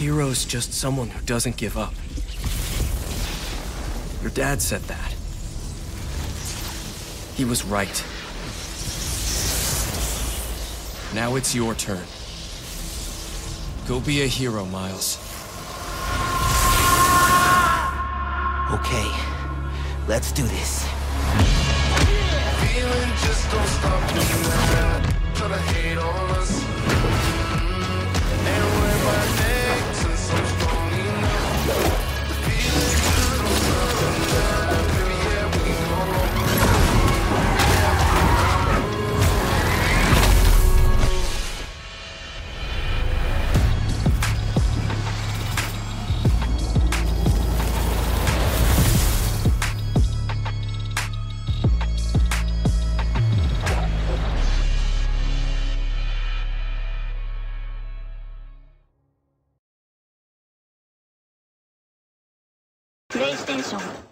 hero's just someone who doesn't give up. Your dad said that. He was right. Now it's your turn. Go be a hero, Miles. Okay, let's do this. プレイステーション